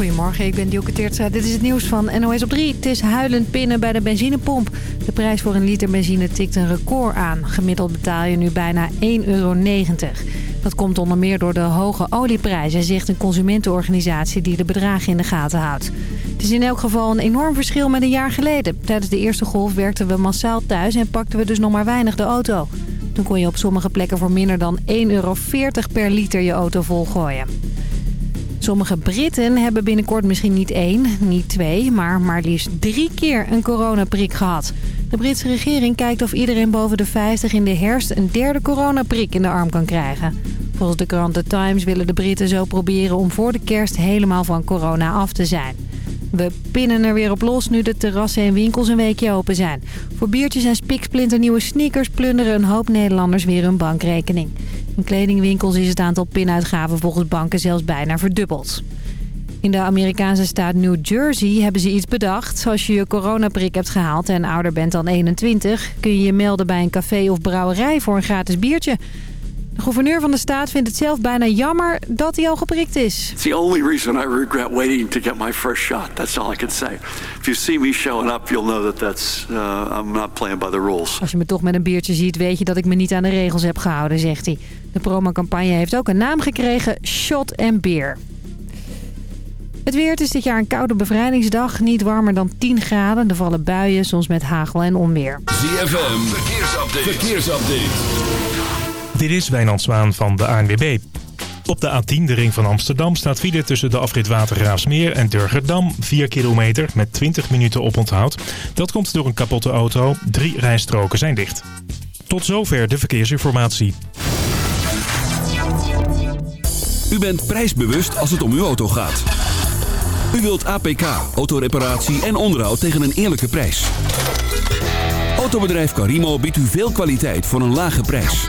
Goedemorgen, ik ben Dielke. Dit is het nieuws van NOS op 3. Het is huilend pinnen bij de benzinepomp. De prijs voor een liter benzine tikt een record aan. Gemiddeld betaal je nu bijna 1,90 euro. Dat komt onder meer door de hoge olieprijzen, zegt een consumentenorganisatie die de bedragen in de gaten houdt. Het is in elk geval een enorm verschil met een jaar geleden. Tijdens de eerste golf werkten we massaal thuis en pakten we dus nog maar weinig de auto. Toen kon je op sommige plekken voor minder dan 1,40 euro per liter je auto volgooien. Sommige Britten hebben binnenkort misschien niet één, niet twee, maar maar liefst drie keer een coronaprik gehad. De Britse regering kijkt of iedereen boven de 50 in de herfst een derde coronaprik in de arm kan krijgen. Volgens de krant The Times willen de Britten zo proberen om voor de kerst helemaal van corona af te zijn. We pinnen er weer op los nu de terrassen en winkels een weekje open zijn. Voor biertjes en spiksplinternieuwe sneakers plunderen een hoop Nederlanders weer hun bankrekening. In kledingwinkels is het aantal pinuitgaven volgens banken zelfs bijna verdubbeld. In de Amerikaanse staat New Jersey hebben ze iets bedacht. Als je je coronaprik hebt gehaald en ouder bent dan 21... kun je je melden bij een café of brouwerij voor een gratis biertje. De gouverneur van de staat vindt het zelf bijna jammer dat hij al geprikt is. It's the only reason I regret waiting to get my first shot. That's all I can say. If you see me showing up, you'll know that that's uh, I'm not playing by the rules. Als je me toch met een biertje ziet, weet je dat ik me niet aan de regels heb gehouden, zegt hij. De promocampagne heeft ook een naam gekregen, Shot and Beer. Het weer, het is dit jaar een koude bevrijdingsdag. Niet warmer dan 10 graden. Er vallen buien, soms met hagel en onweer. ZFM, verkeersupdate. verkeersupdate. Dit is Wijnand Zwaan van de ANWB. Op de A10, de ring van Amsterdam, staat file tussen de afrit Watergraafsmeer en Durgerdam. 4 kilometer met 20 minuten oponthoud. Dat komt door een kapotte auto. Drie rijstroken zijn dicht. Tot zover de verkeersinformatie. U bent prijsbewust als het om uw auto gaat. U wilt APK, autoreparatie en onderhoud tegen een eerlijke prijs. Autobedrijf Carimo biedt u veel kwaliteit voor een lage prijs.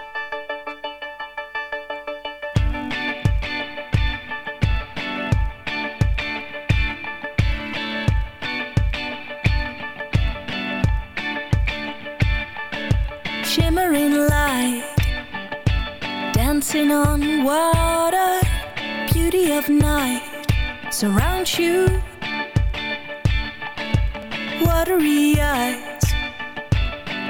Surrounds you. Watery eyes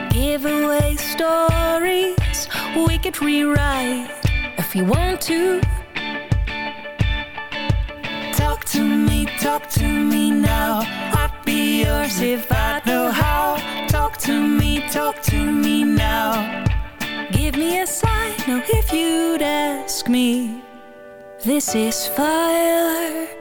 give away stories we could rewrite if you want to. Talk to me, talk to me now. I'd be yours if I know how. Talk to me, talk to me now. Give me a sign, oh, if you'd ask me. This is fire.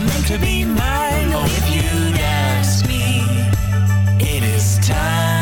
to be mine. Oh, if you'd ask me, it is time.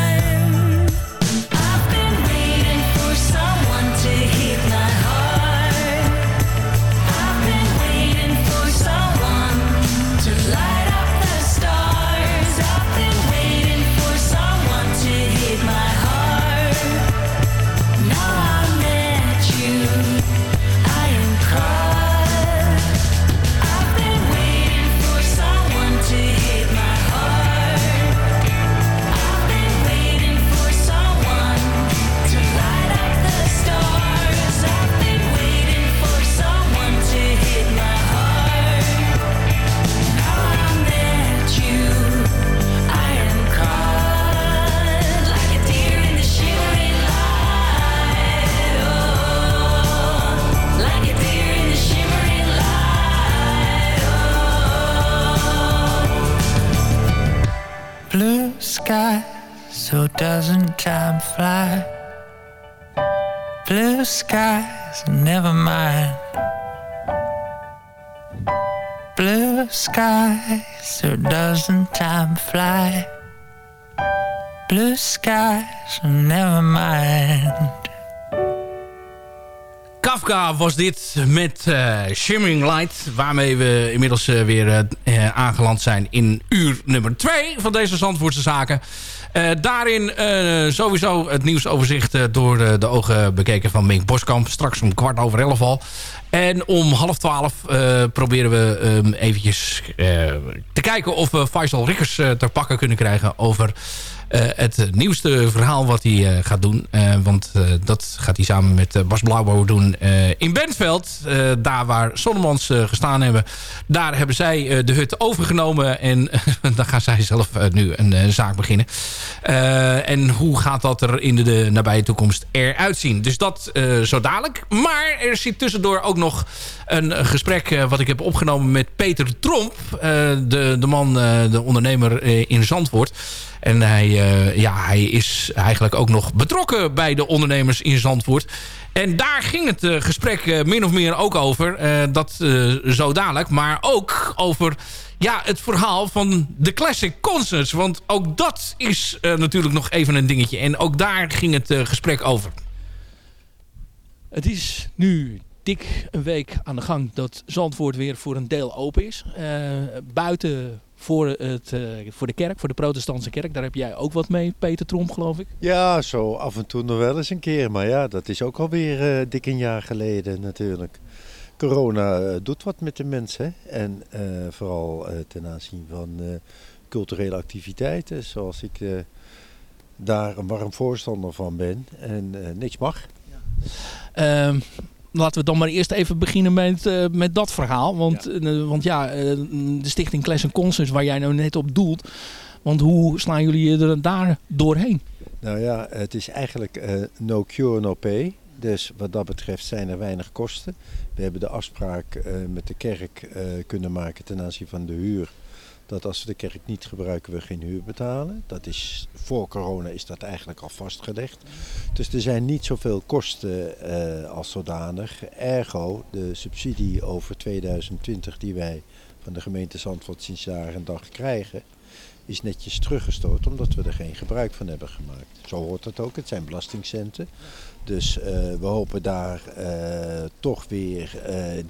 Was dit met eh, Shimmering Light. Waarmee we inmiddels eh, weer eh, aangeland zijn in uur nummer 2 van deze Zandvoortse Zaken. Daarin sowieso het nieuwsoverzicht door de, ogen bekeken van Mink Boskamp. Straks om kwart over elf al. En om half twaalf proberen we ehm, eventjes te kijken of we Faisal Rikkers ter pakken kunnen krijgen over het nieuwste verhaal wat hij eh, gaat doen. Eh, want eh, dat gaat hij samen met eh, Bas Blauwbouw doen eh, in Bentveld. Eh, daar waar Sonnemans eh, gestaan hebben. Daar hebben zij eh, de hut overgenomen. En dan gaan zij zelf eh, nu een eh, zaak beginnen. Eh, en hoe gaat dat er in de, nabije toekomst eruit zien? Dus dat eh, zo dadelijk. Maar er zit tussendoor ook nog een eh, gesprek eh, wat ik heb opgenomen met Peter Tromp. eh, de, de man, eh, de ondernemer eh, in Zandvoort. En hij, eh, ja, hij is eigenlijk ook nog betrokken bij de ondernemers in Zandvoort. En daar ging het eh, gesprek eh, min of meer ook over. Dat zo dadelijk. Maar ook over ja, het verhaal van de Classic Concerts. Want ook dat is natuurlijk nog even een dingetje. En ook daar ging het gesprek over. Het is nu dik een week aan de gang dat Zandvoort weer voor een deel open is. Eh, buiten voor, het, eh, voor de kerk, voor de protestantse kerk. Daar heb jij ook wat mee, Peter Tromp, geloof ik. Ja, zo af en toe nog wel eens een keer. Maar ja, dat is ook alweer eh dik een jaar geleden natuurlijk. Corona doet wat met de mensen. hè. En vooral ten aanzien van culturele activiteiten. Zoals ik daar een warm voorstander van ben. En niks mag. Ehm, laten we dan maar eerst even beginnen met, eh, met dat verhaal. Want ja, want ja eh, de stichting Classic Concerts, waar jij nou net op doelt. Want hoe slaan jullie er daar doorheen? Nou ja, het is eigenlijk eh, no cure, no pay. Dus wat dat betreft zijn er weinig kosten. We hebben de afspraak eh, met de kerk eh, kunnen maken ten aanzien van de huur. Dat als we de kerk niet gebruiken, we geen huur betalen. Dat is, voor corona is dat eigenlijk al vastgelegd. Dus er zijn niet zoveel kosten eh, als zodanig. Ergo, de subsidie over 2020 die wij van de gemeente Zandvoort sinds jaar en dag krijgen is netjes teruggestoten omdat we er geen gebruik van hebben gemaakt. Zo hoort het ook, het zijn belastingcenten. Dus eh, we hopen daar eh, toch weer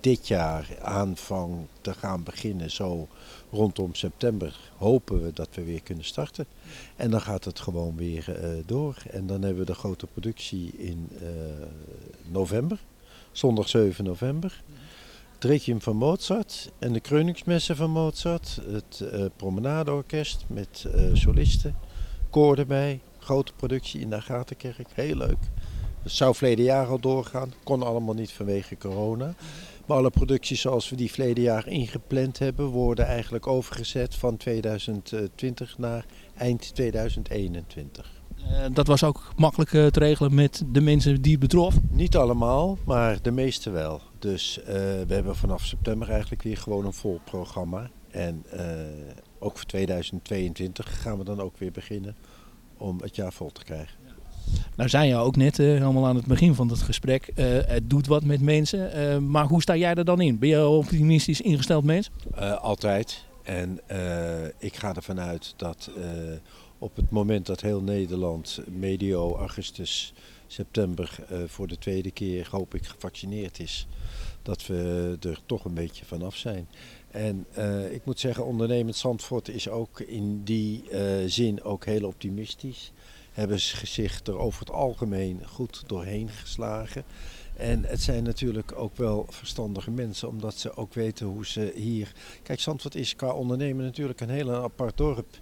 dit jaar aanvang te gaan beginnen. Zo rondom september hopen we dat we weer kunnen starten. En dan gaat het gewoon weer eh, door. En dan hebben we de grote productie in eh, november, zondag 7 november. Het van Mozart en de Kreuningsmessen van Mozart. Het eh, Promenadeorkest met solisten. Koor erbij. Grote productie in de Agatenkerk. Heel leuk. Het zou verleden jaar al doorgaan. Kon allemaal niet vanwege corona. Maar alle producties zoals we die verleden jaar ingepland hebben... worden eigenlijk overgezet van 2020 naar eind 2021. Uh, dat was ook makkelijk uh, te regelen met de mensen die het betrof? Niet allemaal, maar de meeste wel. Dus uh, we hebben vanaf september eigenlijk weer gewoon een vol programma. En ook voor 2022 gaan we dan ook weer beginnen om het jaar vol te krijgen. Nou zei je ook net, eh, helemaal aan het begin van het gesprek, eh, het doet wat met mensen. Eh, maar hoe sta jij er dan in? Ben je optimistisch ingesteld mens? Altijd. En ik ga ervan uit dat op het moment dat heel Nederland medio augustus, september voor de tweede keer hoop ik gevaccineerd is, dat we er toch een beetje vanaf zijn. En ik moet zeggen, ondernemend Zandvoort is ook in die zin ook heel optimistisch. Hebben ze zich er over het algemeen goed doorheen geslagen. En het zijn natuurlijk ook wel verstandige mensen, omdat ze ook weten hoe ze hier... Kijk, Zandvoort is qua ondernemen natuurlijk een heel apart dorp.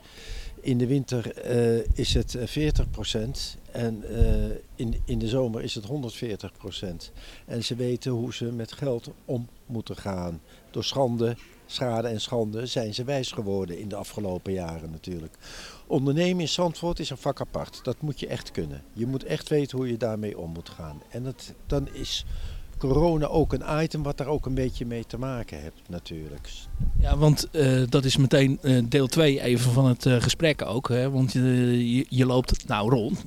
In de winter eh, is het eh, 40% en eh, in, in de zomer is het 140% En ze weten hoe ze met geld om moeten gaan. Door schande, schade en schande zijn ze wijs geworden in de afgelopen jaren natuurlijk. Ondernemen in Zandvoort is een vak apart. Dat moet je echt kunnen. Je moet echt weten hoe je daarmee om moet gaan. En dat, dan is corona ook een item wat daar ook een beetje mee te maken heeft natuurlijk. Ja, want eh, dat is meteen eh, deel 2 even van het eh, gesprek ook. Hè? Want je, je loopt nou rond.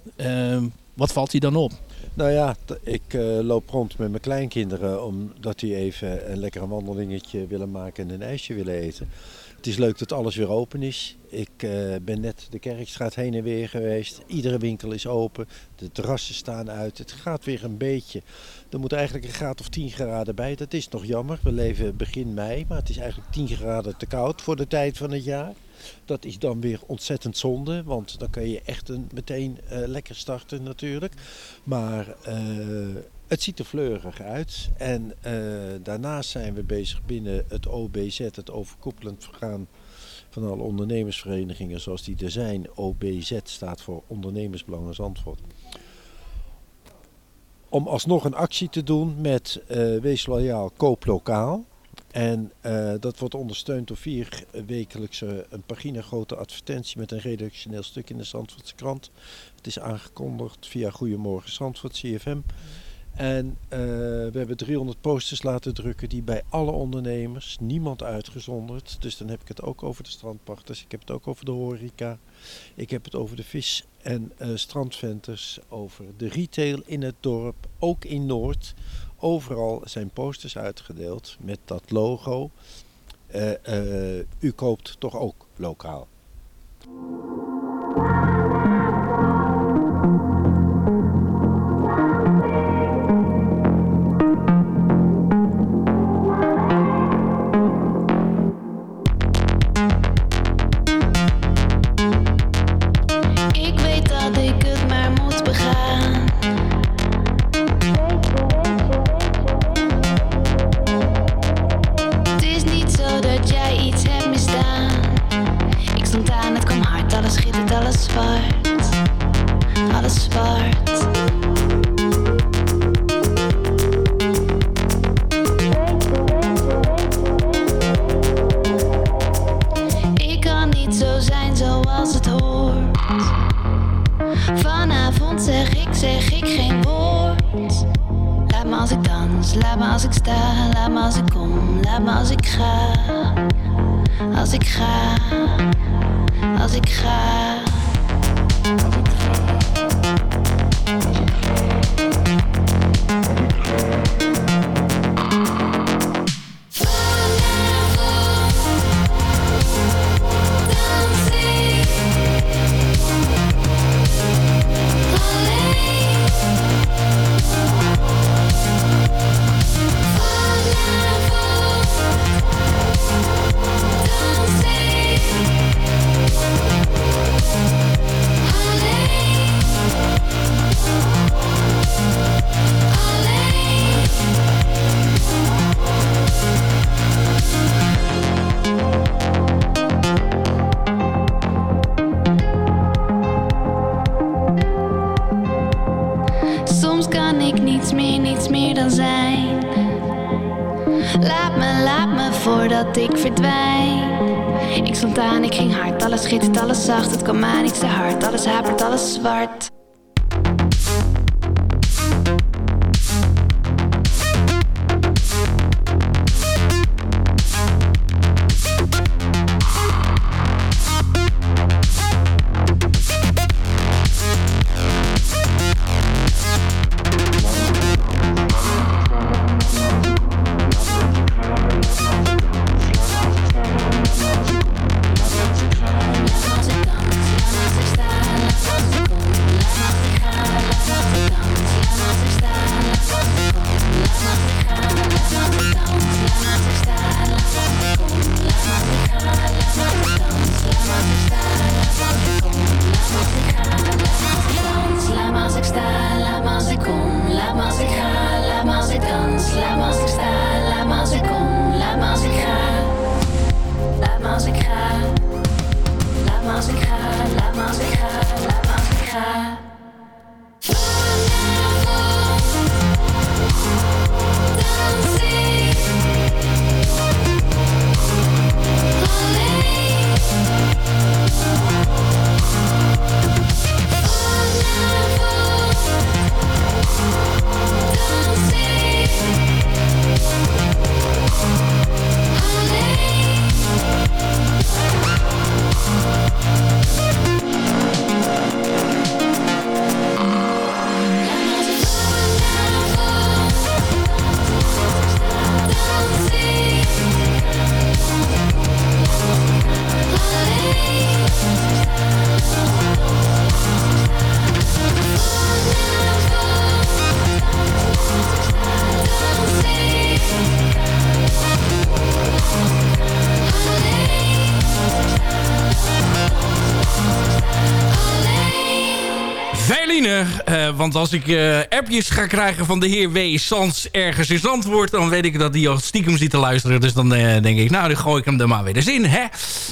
Wat valt je dan op? Nou ja, ik eh, loop rond met mijn kleinkinderen omdat die even een lekker wandelingetje willen maken en een ijsje willen eten. Het is leuk dat alles weer open is. Ik eh, ben net de Kerkstraat heen en weer geweest. Iedere winkel is open. De terrassen staan uit. Het gaat weer een beetje. Er moet eigenlijk een graad of 10 graden bij. Dat is nog jammer. We leven begin mei, maar het is eigenlijk 10 graden te koud voor de tijd van het jaar. Dat is dan weer ontzettend zonde, want dan kan je echt een, meteen eh, lekker starten natuurlijk. Maar eh, het ziet er fleurig uit. En eh, daarnaast zijn we bezig binnen het OBZ, het overkoepelend vergaan van alle ondernemersverenigingen zoals die er zijn. OBZ staat voor Ondernemersbelangen Zandvoort. Om alsnog een actie te doen met Wees Loyaal, Koop Lokaal. En eh, dat wordt ondersteund door vier wekelijkse een pagina grote advertentie met een redactioneel stuk in de Zandvoortse krant. Het is aangekondigd via Goedemorgen Zandvoort, CFM. En eh, we hebben 300 posters laten drukken die bij alle ondernemers, niemand uitgezonderd. Dus dan heb ik het ook over de strandpachters, ik heb het ook over de horeca. Ik heb het over de vis- en eh strandventers, over de retail in het dorp, ook in Noord. Overal zijn posters uitgedeeld met dat logo. Eh, eh, u koopt toch ook lokaal. Zwart. Want als ik eh, appjes ga krijgen van de heer W. Sans ergens in Zandvoort... dan weet ik dat hij al stiekem zit te luisteren. Dus dan eh, denk ik, nou, dan gooi ik hem er maar weer eens in. Hè?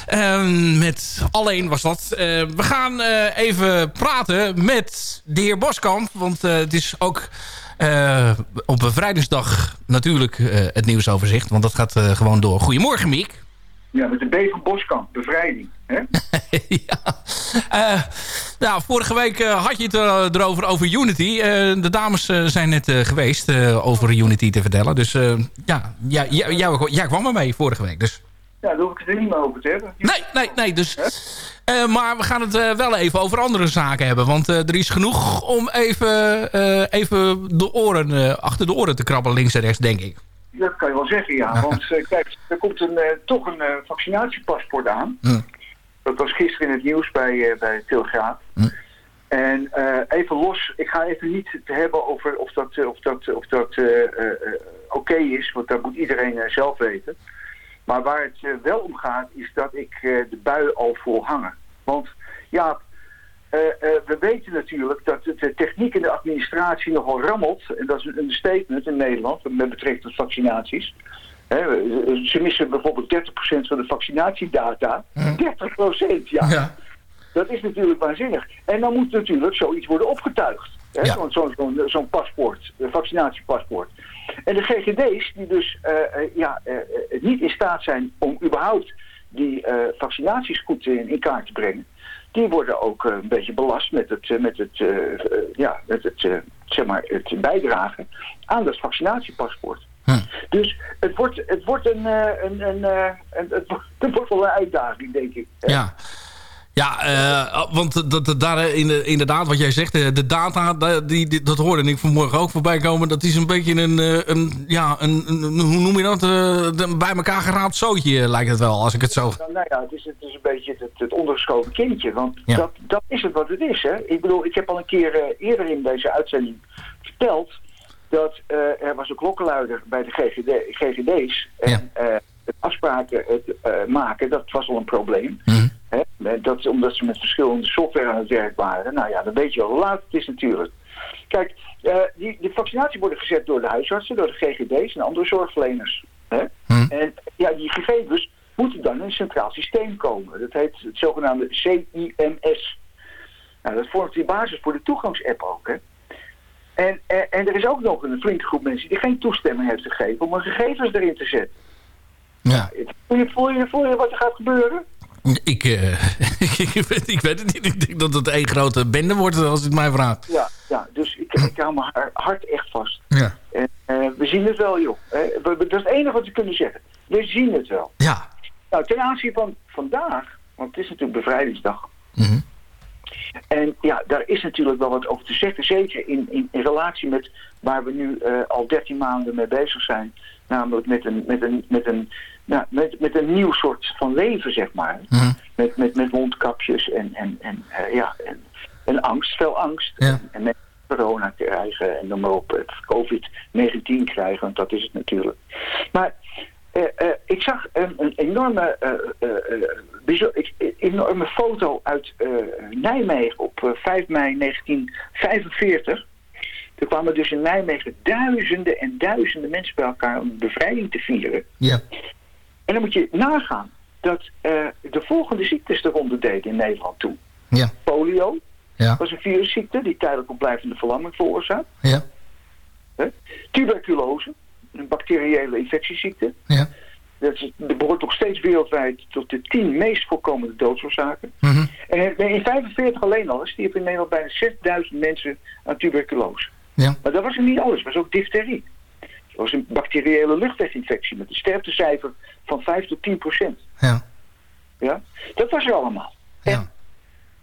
Ehm, met alleen was dat. Eh, we gaan even praten met de heer Boskamp. Want het is ook... op vrijdagsdag natuurlijk eh, het nieuwsoverzicht. Want dat gaat gewoon door. Goedemorgen, Miek. Ja, met de B van Boskamp, bevrijding. Hè? Eh, nou, vorige week eh, had je het eh, erover over Unity. De dames zijn net geweest over Unity te vertellen. Dus ja, ja, ja, jij, kwam er mee vorige week. Dus. Ja, daar hoef ik het er niet meer over te hebben. Nee, nee, nee. Dus, maar we gaan het wel even over andere zaken hebben. Want er is genoeg om even, even de oren, achter de oren te krabben links en rechts, denk ik. Dat kan je wel zeggen, ja. Want eh, kijk, er komt een, eh, toch een eh, vaccinatiepaspoort aan. Dat was gisteren in het nieuws bij, bij Telegraaf. En even los, ik ga even niet het hebben over of dat, of dat, of dat oké is, want dat moet iedereen zelf weten. Maar waar het wel om gaat, is dat ik de bui al vol hangen. Want ja, eh, eh, we weten natuurlijk dat de- techniek en de administratie nogal rammelt. En dat is een understatement in Nederland met betrekking tot vaccinaties. Eh, ze missen bijvoorbeeld 30% van de vaccinatiedata. 30%, ja. Dat is natuurlijk waanzinnig. En dan moet natuurlijk zoiets worden opgetuigd. hè, Zo'n zo'n paspoort, een vaccinatiepaspoort. En de GGD's die dus ja, niet in staat zijn om überhaupt die vaccinaties goed in, in kaart te brengen. Die worden ook eh, een beetje belast met het, eh, met het, eh, ja, met het, zeg maar het bijdragen aan dat vaccinatiepaspoort. Dus het wordt, het wordt een, een, een, een, het wordt wel een uitdaging, denk ik. Ja. Ja, eh, want dat, dat, daar eh, in de, inderdaad, wat jij zegt, de, de data, da- die, die- dat hoorde ik vanmorgen ook voorbij komen. Dat is een beetje een, eh, een ja, een, een- hoe noem je dat? Eh, de- bij elkaar geraapt zootje eh, lijkt het wel, als ik het zo... Nou, ja, het is, het is een beetje het, het ondergeschoven kindje. Want Ja. dat, dat is het wat het is. Hè? Ik bedoel, ik heb al een keer eh, eerder in deze uitzending verteld... dat eh, er was een klokkenluider bij de GGD, GGD's. En eh, het afspraken het, eh, maken, dat was al een probleem. Hè? Eh, Dat, omdat ze met verschillende software aan het werk waren. Nou ja, dan weet je al hoe laat het is natuurlijk. Kijk, eh, die, die vaccinatie worden gezet door de huisartsen, door de GGD's en andere zorgverleners. Hè? En ja, die gegevens moeten dan in een centraal systeem komen. Dat heet het zogenaamde CIMS. Nou, dat vormt die basis voor de toegangsapp ook. Hè? En, en, en er is ook nog een flinke groep mensen die geen toestemming heeft gegeven om hun gegevens erin te zetten. Ja. Voel je, voel, je, voel je wat er gaat gebeuren? Ik, eh, ik, weet, ik weet het niet. Ik denk dat het één grote bende wordt, als het mij vraagt. Ja, ja dus ik, ik hou mijn har- hart echt vast. Ja. En eh, we zien het wel, joh. Eh, we- we- dat is het enige wat we kunnen zeggen. We zien het wel. Ja. Nou, ten aanzien van vandaag, want het is natuurlijk bevrijdingsdag. Mhm. En ja, daar is natuurlijk wel wat over te zeggen. Zeker in, in, in relatie met waar we nu al 13 maanden mee bezig zijn. Namelijk met een, met een, met een, nou, met, met een nieuw soort van leven, zeg maar. Met, met, met mondkapjes en, en, en, eh, ja, en, en angst, veel angst. En, en mensen corona krijgen en noem maar op, het COVID-19 krijgen, want dat is het natuurlijk. Maar eh, eh, ik zag een, een enorme, eh, enorme foto uit Nijmegen op eh, 5 mei 1945. Er kwamen dus in Nijmegen duizenden en duizenden mensen bij elkaar om de bevrijding te vieren. Ja. En dan moet je nagaan dat eh, de volgende ziektes de ronde deden in Nederland toen. Ja. Polio Ja. was een virusziekte die tijdelijk blijvende verlamming veroorzaakt. Ja. Tuberculose, een bacteriële infectieziekte. Ja. Dat, is, dat behoort nog steeds wereldwijd tot de tien meest voorkomende doodsoorzaken. Mhm. En in 1945 alleen al stierven in Nederland bijna 6000 mensen aan tuberculose. Ja. Maar dat was er niet alles, het was ook difterie. Dat was een bacteriële luchtweginfectie met een sterftecijfer van 5 tot 10 procent. Ja. Ja? Dat was er allemaal. En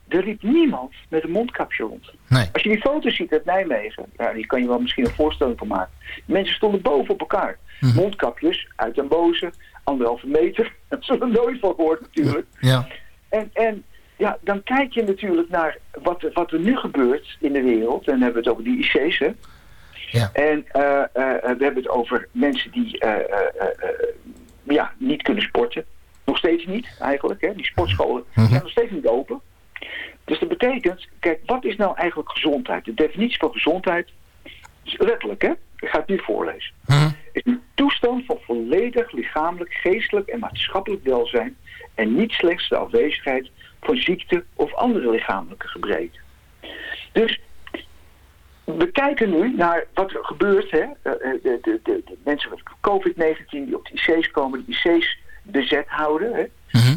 er liep niemand met een mondkapje rond. Nee. Als je die foto's ziet uit Nijmegen, ja, die kan je wel misschien een voorstelling van maken. Mensen stonden boven op elkaar. Mondkapjes, uit den boze, anderhalve meter. Dat zullen we nooit van gehoord natuurlijk. Ja. En, en ja, dan kijk je natuurlijk naar wat, er- wat er nu gebeurt in de wereld. En dan hebben we het over die IC's, hè. Ja. En eh, eh, we hebben het over mensen die eh, ja, niet kunnen sporten. Nog steeds niet, eigenlijk. Hè. Die sportscholen zijn nog steeds niet open. Dus dat betekent, kijk, wat is nou eigenlijk gezondheid? De definitie van gezondheid is letterlijk, hè? Ik ga het nu voorlezen. Is een toestand van volledig lichamelijk, geestelijk en maatschappelijk welzijn en niet slechts de afwezigheid van ziekte of andere lichamelijke gebreken. Dus we kijken nu naar wat er gebeurt. Hè? Eh, eh, De, de, de, de mensen met COVID-19 die op de IC's komen, de IC's bezet houden. Hè?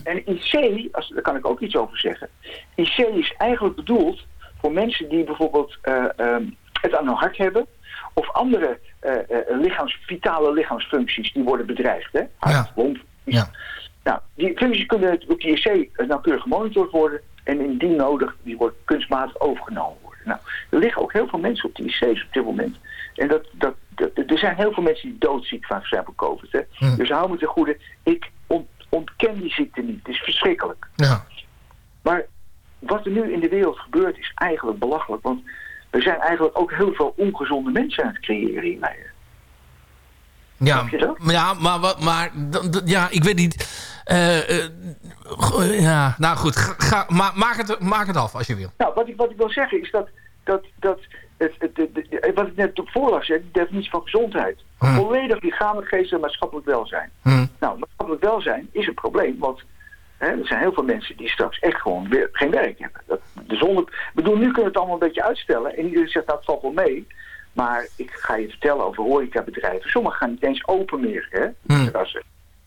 En IC, als, daar kan ik ook iets over zeggen. IC is eigenlijk bedoeld voor mensen die bijvoorbeeld eh, ehm, het aan hun hart hebben. Of andere eh, lichaams, vitale lichaamsfuncties die worden bedreigd. Hè? Hart, lont. Nou, die functies kunnen op de IC nauwkeurig gemonitord worden. En indien nodig, die worden kunstmatig overgenomen. Nou, er liggen ook heel veel mensen op de IC's op dit moment. En dat, dat, dat- er zijn heel veel mensen die doodziek van zijn van COVID. Hè? Hm. Dus hou me ten goede, ik ont- ontken die ziekte niet. Het is verschrikkelijk. Ja. Maar wat er nu in de wereld gebeurt is eigenlijk belachelijk. Want we zijn eigenlijk ook heel veel ongezonde mensen aan het creëren hiermee. Ja, maar ja, maar, maar d- ja, ik weet niet. Eh, eh, ja, nou goed, ga, ga- ma- maak, het, maak het af als je wil. Nou, wat ik, wat ik wil zeggen is dat, dat, dat het, het, het- wat ik net op voorlas, hè, de definitie van gezondheid. Volledig lichamelijk, geestelijk en maatschappelijk welzijn. Nou, maatschappelijk welzijn is een probleem, want hè, er zijn heel veel mensen die straks echt gewoon weer geen werk hebben. Dat, de zonde, ik bedoel, nu kunnen we het allemaal een beetje uitstellen en iedereen zegt, nou, het valt wel mee. Maar ik ga je vertellen over horecabedrijven. Sommigen gaan niet eens open meer. Hè?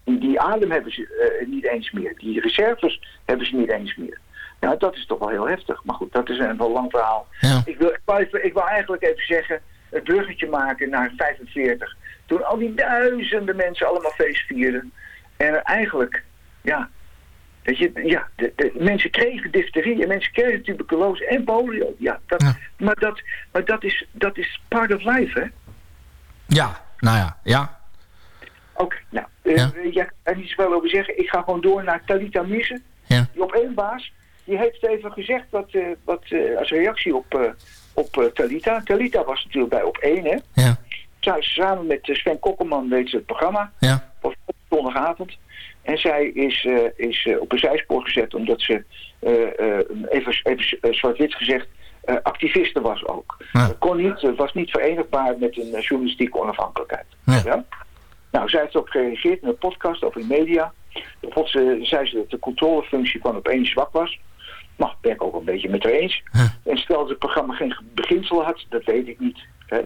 Die, die adem hebben ze eh, niet eens meer. Die reserves hebben ze niet eens meer. Nou, dat is toch wel heel heftig. Maar goed, dat is een wel lang verhaal. Ik, wil, ik, wil eigenlijk even zeggen, het bruggetje maken naar 45. Toen al die duizenden mensen allemaal feest vierden. En er eigenlijk, ja, weet je, ja, de, de, mensen kregen difterie en mensen kregen tuberculose en polio. Ja, dat, Maar, dat, maar dat, is, dat is part of life, hè? Ja, nou ja, ja. Oké, nou, eh, eh, ja. ik kan niet zoveel over zeggen. Ik ga gewoon door naar Talita. Ja. Die op één baas, die heeft even gezegd wat, eh, wat eh, als reactie op, eh, op Talita. Talita was natuurlijk bij op één, hè? Ja. Sa- Samen met Sven Kokkelman deed ze het programma. Ja. Op zondagavond. En zij is, is op een zijspoor gezet omdat ze, eh, even, even zwart-wit gezegd, activiste was ook. Kon niet, was niet verenigbaar met een journalistieke onafhankelijkheid. Ja. Nou, zij heeft ook gereageerd in een podcast over de media. Bijvoorbeeld ze, zei ze dat de controlefunctie van opeens zwak was. Nou, ben ik ook een beetje met haar eens. En stel dat het programma geen beginsel had, dat weet ik niet. Hè.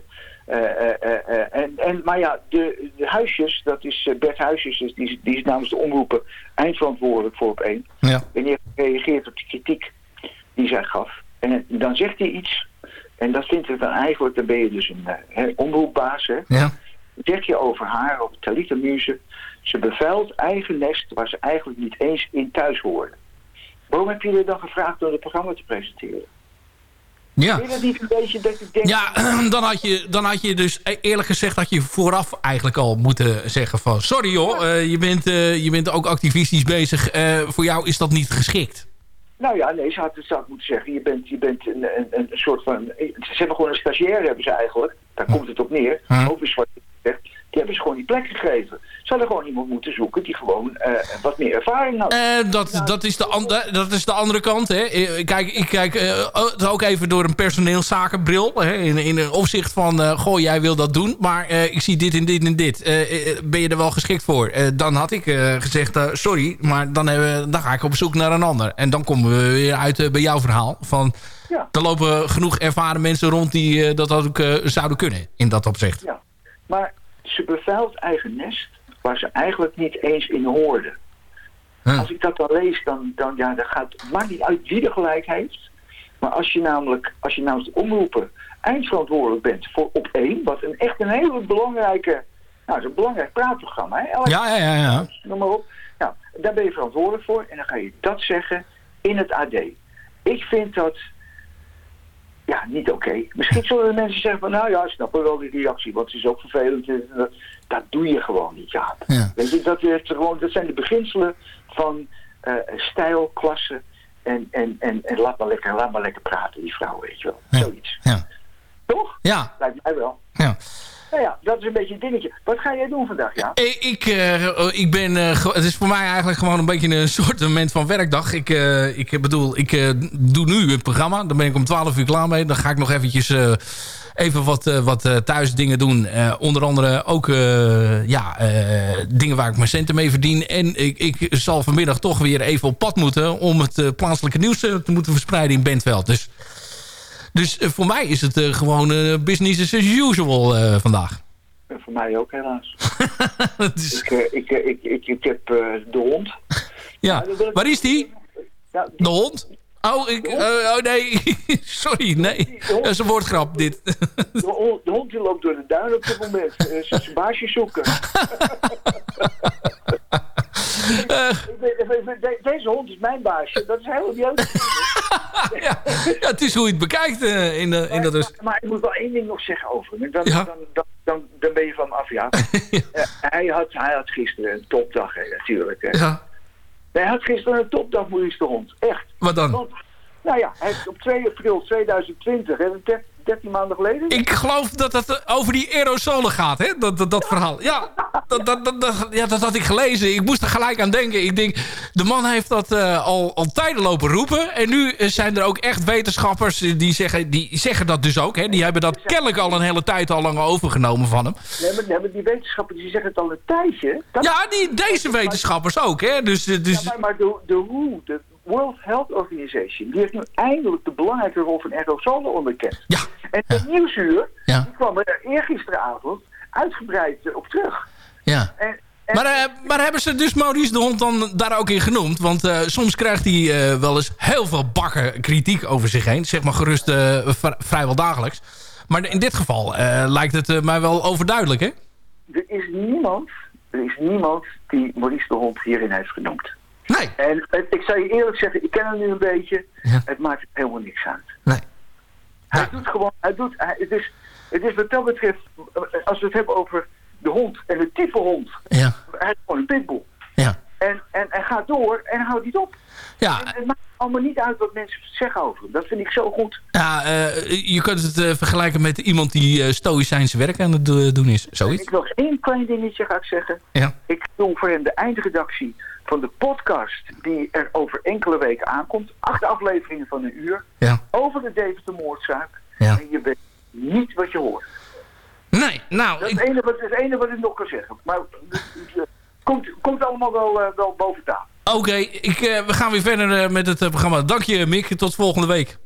Eh, eh, eh, en, en, maar ja, de, de huisjes, dat is Bert Huisjes, die, is- die is namens de omroepen eindverantwoordelijk voor op één. Ja. En die gereageerd op de kritiek die zij gaf. En dan zegt hij iets, en dat vindt ik dan eigenlijk, dan ben je dus een hè, omroepbaas, hè. Ja. Zeg je over haar, over Talita Muse, ze bevuilt eigen nest waar ze eigenlijk niet eens in thuis hoorde. Waarom heb je er dan gevraagd om het programma te presenteren? Ja. Vind je dat niet een beetje dat ik denk... Ja, dan had, je, dan had je dus e- eerlijk gezegd dat je vooraf eigenlijk al moeten zeggen van... Sorry joh, eh, je, bent, eh, je bent ook activistisch bezig. Eh, voor jou is dat niet geschikt. Nou ja, nee, ze had, ze had moeten zeggen, je bent, je bent een, een, een soort van... Ze hebben gewoon een stagiair, hebben ze eigenlijk. Daar komt het op neer. Ook is wat gezegd. Die hebben ze gewoon die plek gegeven. Ze hadden gewoon iemand moeten zoeken die gewoon eh, wat meer ervaring had. Eh, dat, dat, is de an- dat is de andere kant. Hè. Eh, Kijk, ik kijk eh, ook even door een personeelszakenbril. Hè, in, in een opzicht van, eh, goh, jij wil dat doen. Maar eh, ik zie dit en dit en dit. Eh, eh, ben je er wel geschikt voor? Eh, dan had ik eh, gezegd, eh, sorry, maar dan, hebben, dan ga ik op zoek naar een ander. En dan komen we weer uit eh, bij jouw verhaal. Van, Ja. Er lopen genoeg ervaren mensen rond die eh, dat ook eh, zouden kunnen. In dat opzicht. Ja, maar ze bevuilt eigen nest waar ze eigenlijk niet eens in hoorde. Als ik dat dan lees, dan, dan, ja, dan gaat het maakt niet uit wie er gelijk heeft. Maar als je namelijk, als je namens de omroepen eindverantwoordelijk bent voor op één, wat een echt een hele belangrijke, nou, zo'n belangrijk praatprogramma, hè? Elk- Ja, ja, ja, ja. Noem maar op. Nou, daar ben je verantwoordelijk voor en dan ga je dat zeggen in het AD. Ik vind dat ja, niet oké. Misschien zullen de mensen zeggen van, nou ja, ik snap wel wel die reactie, want het is ook vervelend. en Dat, dat doe je gewoon niet, ja. Weet je, dat, heeft gewoon, dat zijn de beginselen van eh, stijl, klasse en, en, en, en laat, maar lekker, laat maar lekker praten, die vrouw, weet je wel. Zoiets. Ja. Toch? Ja. Lijkt mij wel. Ja. Nou ja, dat is een beetje een dingetje. Wat ga jij doen vandaag, ja? Ik, ik, eh, ik ben, eh, het is voor mij eigenlijk gewoon een beetje een soort moment van werkdag. Ik, eh, ik bedoel, ik eh, doe nu het programma. Dan ben ik om 12 uur klaar mee. Dan ga ik nog eventjes eh, even wat, eh, wat eh, thuis dingen doen. Eh, onder andere ook eh, ja, eh, dingen waar ik mijn centen mee verdien. En ik, ik zal vanmiddag toch weer even op pad moeten... om het eh, plaatselijke nieuws eh, te moeten verspreiden in Bentveld. Dus, dus eh, voor mij is het eh, gewoon eh, business as usual vandaag. En voor mij ook helaas. ik, eh, ik, eh, ik, ik, ik heb de hond. Ja, waar is die? Ja, De hond? Oh, ik, eh, oh nee, sorry, nee. Dat is een woordgrap, dit. De, hond- de hond die loopt door de duin op dit moment. Ze zijn baasje zoeken. Ik weet- ik weet- de- Deze hond is mijn baasje. Dat is heel idioot. ja, het is hoe je het bekijkt eh, in, de, in dat dus. Maar ik moet wel één ding nog zeggen over hem. Dan, Ja. dan, dan, dan, dan ben je van hem af, ja. Eh, hij, had, hij had gisteren een topdag, hè, natuurlijk. Hè. Ja. Hij had gisteren een topdag, Maurice de Hond. Echt. Wat dan? Want, nou ja, hij heeft op 2 april 2020, hè, 13 13 maanden geleden. Ik geloof dat het over die aerosolen gaat, hè? Dat, dat, dat verhaal. Ja dat, dat, dat, ja, dat had ik gelezen. Ik moest er gelijk aan denken. Ik denk, de man heeft dat eh, al, al tijden lopen roepen. En nu eh, zijn er ook echt wetenschappers eh, die zeggen, die zeggen dat dus ook. Hè? Die hebben dat kennelijk al een hele tijd al lang overgenomen van hem. Nee, maar, nee, maar die wetenschappers die zeggen het al een tijdje. Dat- Ja, die, deze wetenschappers ook, hè? Dus, eh, dus, Ja, maar, maar de, de WHO, de World Health Organization, die heeft nu eindelijk de belangrijke rol van aerosolen onderkend. Ja. En de Nieuwsuur, Ja. die kwam er eergisteravond uitgebreid eh, op terug. ja. En, en Maar, eh, maar hebben ze dus Maurice de Hond dan daar ook in genoemd? Want eh, soms krijgt hij wel eens heel veel bakken kritiek over zich heen. Zeg maar gerust vrijwel dagelijks. Maar in dit geval lijkt het mij wel overduidelijk, hè? er is niemand, er is niemand die Maurice de Hond hierin heeft genoemd. Nee. En ik zou je eerlijk zeggen, ik ken hem nu een beetje. Ja. Het maakt helemaal niks uit. Nee. Hij doet gewoon, hij doet, hij, het, is, het is wat dat betreft, eh, als we het hebben over de hond en de type hond. Ja. Hij is gewoon een pitbull. Ja. En, en hij gaat door en houdt niet op. Ja, En het maakt allemaal niet uit wat mensen zeggen over hem. Dat vind ik zo goed. ja eh, je kunt het eh, vergelijken met iemand die uh, stoïcijnse werk aan het do- doen is. Zoiets. Ik nog één klein dingetje ga ik zeggen. Ja. Ik doe voor hem de eindredactie van de podcast die er over enkele weken aankomt. Acht afleveringen van een uur. Ja. Over de Deventer-moordzaak. Ja. En je weet niet wat je hoort. Nee, nou... Dat is het enige wat, het enige wat ik nog kan zeggen. Maar het komt, komt allemaal wel, eh, wel boven tafel. Oké, ik, eh, we gaan weer verder eh, met het eh, programma. Dank je, Mick. Tot volgende week.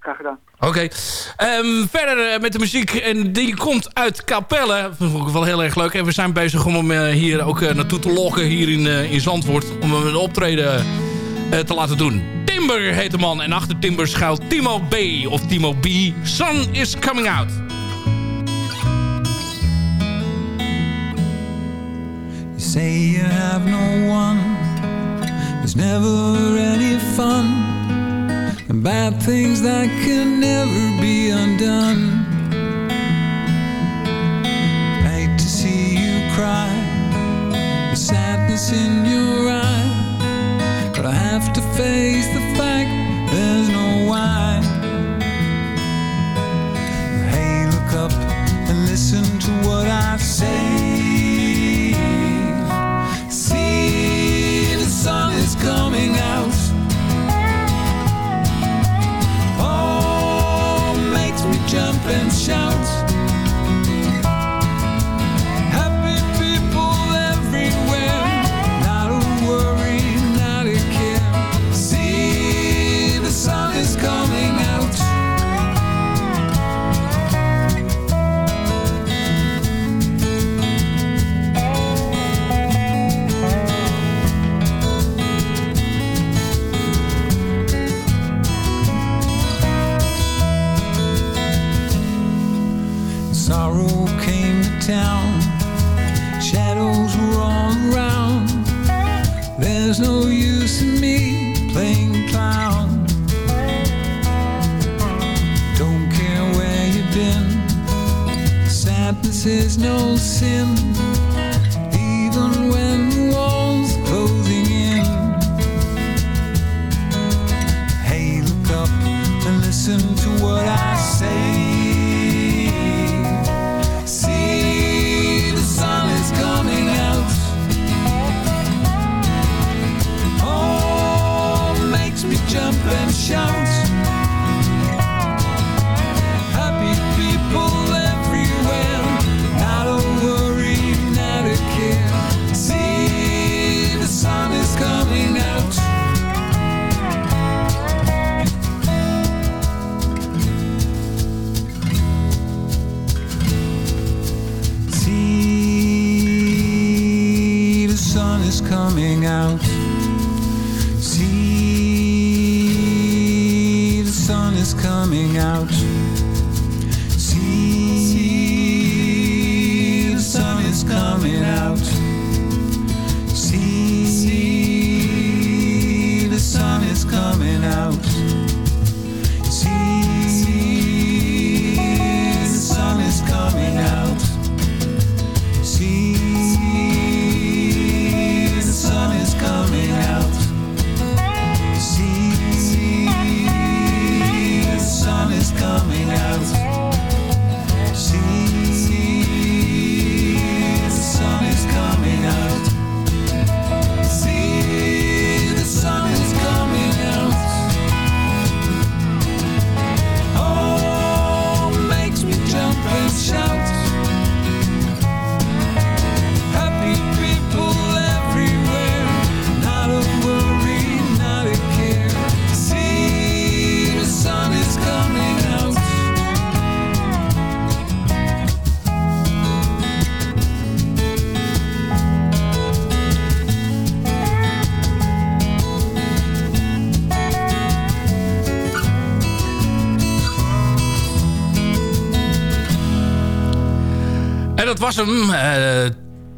Graag gedaan. Oké. Ehm, verder eh, met de muziek. En die komt uit Capelle. Dat vond ik wel heel erg leuk. En we zijn bezig om hem eh, hier ook eh, naartoe te lokken. Hier in, in Zandvoort. Om hem een optreden eh, te laten doen. Timber heet de man. En achter Timber schuilt Timo B. Of Timo B. Sun is coming out. You say you have no one, there's never any fun, bad things that can never be undone. Hate to see you cry, the sadness in out. See, the sun is coming out. Eh,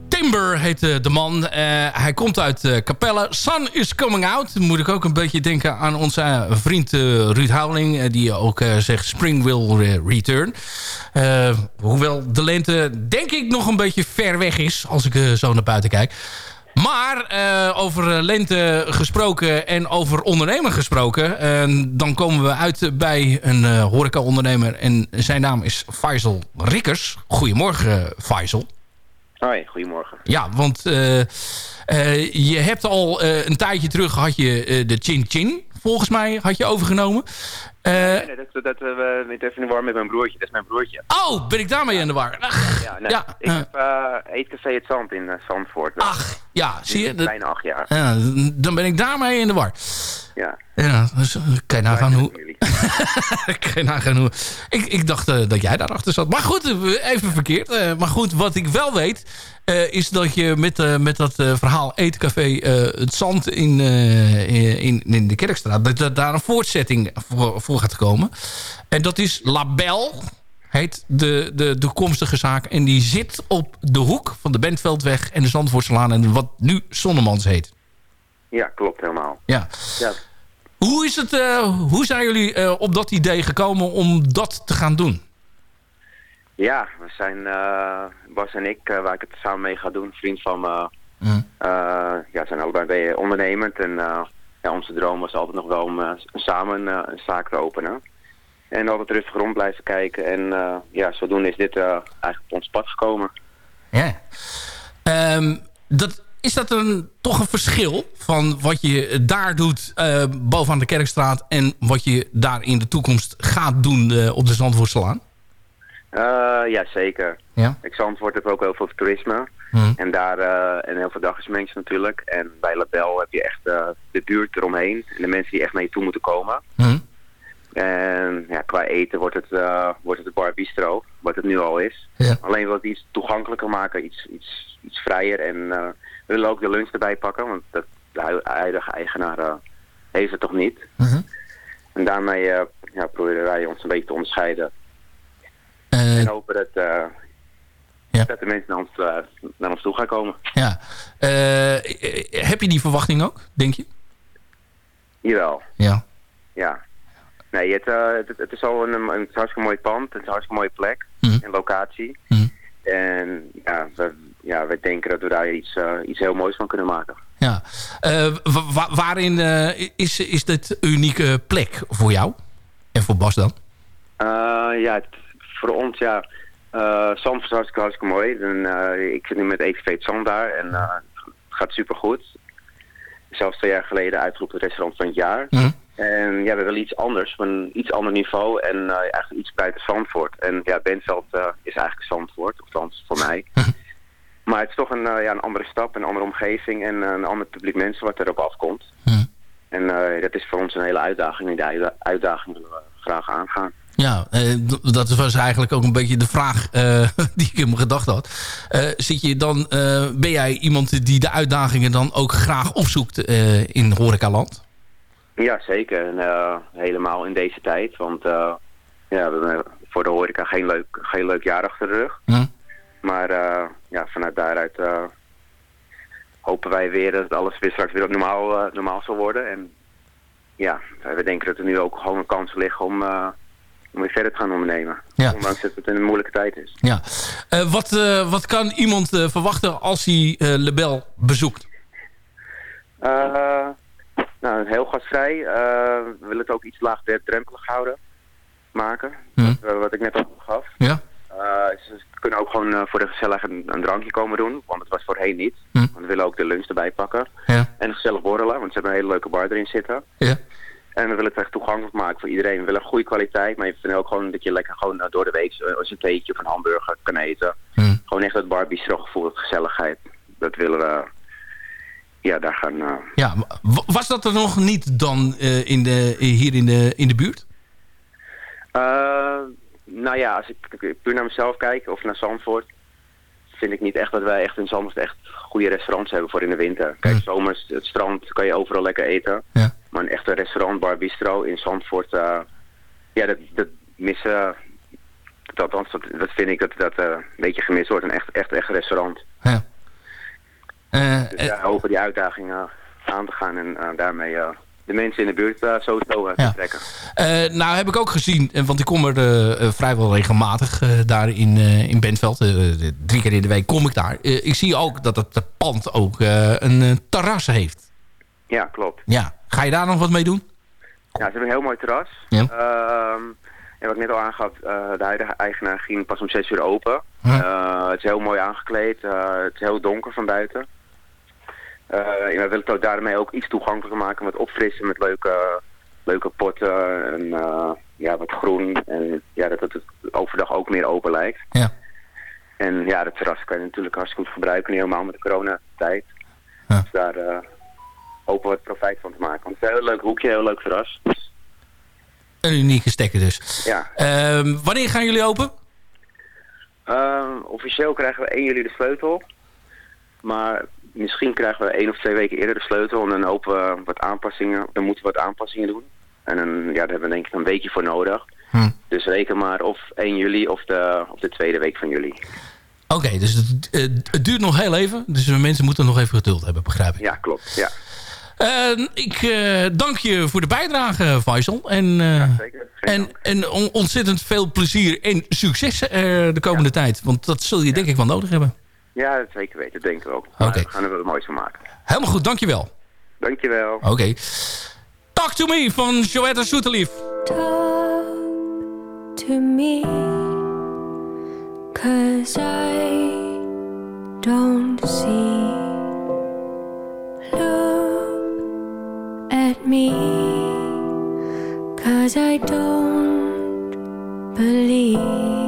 Timber heet eh, de man. Eh, hij komt uit Capelle. Sun is coming out. Moet ik ook een beetje denken aan onze vriend Ruud Houweling. die ook zegt Spring will return. Hoewel de lente denk ik nog een beetje ver weg is. Als ik zo naar buiten kijk. Maar eh, over eh, lente gesproken en over ondernemer gesproken... eh, dan komen we uit bij een eh horeca-ondernemer. En zijn naam is Faisal Rikkers. Goedemorgen, Faisal. Hoi, goedemorgen. Ja, want je hebt al een tijdje terug... had je de Chin Chin, volgens mij, had je overgenomen. Nee, nee, dat, dat we niet even in de war met mijn broertje. Dat is mijn broertje. oh, ben ik daarmee in de war? Ach, Ja, nee, ja, ik heb uh, Eetcafé Het Zand in uh, Zandvoort. Ach, ja, zie je? Dat- Bijna acht jaar. ja, dan ben ik daarmee in de war. Ja. Ja, dus, eh, kan je nagaan hoe... kan je nagaan hoe... Ik, ik dacht eh, dat jij daarachter zat. Maar goed, eh, even verkeerd. Maar goed, wat ik wel weet... is dat je met, met dat verhaal Eetcafé Het Zand in, in, in de Kerkstraat... dat, dat daar een voortzetting voor, voor gaat komen. En dat is Label, heet de, de toekomstige zaak. En die zit op de hoek van de Bentveldweg en de Zandvoortselaan... en wat nu Zonnemans heet. Ja, klopt helemaal. Ja. Ja. Hoe, is het, eh, hoe zijn jullie eh, op dat idee gekomen om dat te gaan doen? Ja, we zijn, eh, Bas en ik, waar ik het samen mee ga doen, vriend van me, eh, ja, zijn allebei ondernemend. En ja, onze droom was altijd nog wel om samen een zaak te openen. En altijd rustig rond blijven kijken. En eh, ja, zodoende is dit eh, eigenlijk op ons pad gekomen. Ja. Ehm, dat, is dat een, toch een verschil van wat je daar doet eh, bovenaan de Kerkstraat... en wat je daar in de toekomst gaat doen op de Zandvoortselaan? Ja, zeker. Ja. Ik Zandvoort heb ook heel veel toerisme. Hmm. En daar, en heel veel dagismensen natuurlijk. En bij Label heb je echt de buurt eromheen. En de mensen die echt naar je toe moeten komen. Hmm. En ja, qua eten wordt het, eh, wordt het de bar bistro, wat het nu al is. Ja. Alleen wil het iets toegankelijker maken, iets, iets, iets vrijer. En eh, we willen ook de lunch erbij pakken, want dat, de hu- huidige eigenaar eh, heeft het toch niet. En daarmee ja, proberen wij ons een beetje te onderscheiden. en hopen dat, eh, dat de mensen naar ons, naar ons toe gaan komen. Ja. Heb je die verwachting ook, denk je? Jawel. Ja. Ja. Nee, het, eh, het, het is al een, een, hartstikke mooi pand. Het is een hartstikke mooie plek en locatie. En ja we, ja, we denken dat we daar iets, eh, iets heel moois van kunnen maken. Ja. Eh, wa- wa- waarin is, is dit unieke plek voor jou? En voor Bas dan? Ja, het- voor ons, ja, Zand is hartstikke, hartstikke mooi. En, ik zit nu met het Zand daar en het gaat super goed. Zelfs twee jaar geleden uitgeroepen restaurant van het jaar. En ja, we willen iets anders, op een iets ander niveau en eh, eigenlijk iets buiten Zandvoort. En ja, Bentveld eh, is eigenlijk Zandvoort, althans voor mij. maar het is toch een, eh, ja, een andere stap, een andere omgeving en een ander publiek mensen wat erop afkomt. En dat is voor ons een hele uitdaging en die uitda- uitdaging willen we graag aangaan. Ja, dat was eigenlijk ook een beetje de vraag die ik in mijn gedachten had. Zit je dan, ben jij iemand die de uitdagingen dan ook graag opzoekt in horecaland? Ja, zeker. En, eh, helemaal in deze tijd. Want eh, ja, we hebben voor de horeca geen leuk, geen leuk jaar achter de rug. Hm. Maar eh, ja, vanuit daaruit hopen wij weer dat alles weer straks weer normaal, normaal zal worden. En ja, we denken dat er nu ook gewoon een kans ligt om, om weer verder te gaan ondernemen. Ja. Ondanks dat het een moeilijke tijd is. Ja. Wat, wat kan iemand verwachten als hij Lebel bezoekt? Heel gastvrij. Eh, we willen het ook iets laagdrempelig houden, maken. Hm. Wat, wat ik net al gaf. Ja. Eh, ze kunnen ook gewoon eh, voor de gezelligheid een, een drankje komen doen, want het was voorheen niet. Hm. Want we willen ook de lunch erbij pakken. Ja. En gezellig borrelen, want ze hebben een hele leuke bar erin zitten. Ja. En we willen het echt toegankelijk maken voor iedereen. We willen goede kwaliteit, maar je vindt ook gewoon dat je lekker gewoon eh, door de week eh, als een theetje of een hamburger kan eten. Hm. Gewoon echt dat barbistro gevoel, gezelligheid. Dat willen we, ja, daar gaan... eh, Ja, was dat er nog niet dan eh, in de, hier in de, in de buurt? Eh, nou ja, als ik puur naar mezelf kijk of naar Zandvoort, vind ik niet echt dat wij echt in Zandvoort echt goede restaurants hebben voor in de winter. Kijk, zomers, het strand kan je overal lekker eten. Ja. Maar een echte restaurant, bar, bistro in Zandvoort, eh, ja, dat, dat missen, dat, dat, dat vind ik dat dat eh, een beetje gemist wordt. Een echt, echt, echt restaurant. Ja. Eh, Dus ja, hopen die uitdagingen aan te gaan en eh, daarmee eh, de mensen in de buurt eh, sowieso eh, te trekken. Eh, nou heb ik ook gezien, eh, want ik kom er eh, eh, vrijwel regelmatig eh, daar in, eh, in Bentveld. Eh, drie keer in de week kom ik daar. Eh, ik zie ook dat het pand ook eh, een eh, terras heeft. Ja, klopt. Ja. Ga je daar nog wat mee doen? Ja, ze hebben een heel mooi terras. Ja. Ehm, en wat ik net al aangaf, eh, de eigenaar ging pas om 6 uur open. Ja. Eh, het is heel mooi aangekleed. eh, het is heel donker van buiten. Eh, en we willen het daarmee ook iets toegankelijker maken. Wat opfrissen met leuke, leuke potten en eh, ja, wat groen. En ja, dat het overdag ook meer open lijkt. Ja. En ja, het terras kan je natuurlijk hartstikke goed gebruiken. Niet helemaal met de coronatijd. Dus daar eh, hopen we wat profijt van te maken. Want het is een heel leuk hoekje, heel leuk terras. Een unieke stekker dus. Ja. Ehm, wanneer gaan jullie open? Ehm, officieel krijgen we 1 juli de sleutel. Maar misschien krijgen we één of twee weken eerder de sleutel. En dan hopen we wat aanpassingen. Dan moeten we wat aanpassingen doen. En dan, ja, daar hebben we denk ik een weekje voor nodig. Hm. Dus reken maar of 1 juli of de, of de tweede week van juli. Oké, dus het, het duurt nog heel even. Dus mensen moeten nog even geduld hebben, begrijp ik. Ja, klopt. Ja. Eh, ik eh, dank je voor de bijdrage, Faisal. En, eh, en, en on- ontzettend veel plezier en succes de komende tijd. Want dat zul je denk ik wel nodig hebben. Ja, dat zeker weten. Dat denken we ook. Oké. we gaan er wel moois van maken. Helemaal goed, dankjewel. Dankjewel. Oké. Talk to me van Joetta Soetelief. to me Cause I don't see Look at me Cause I don't believe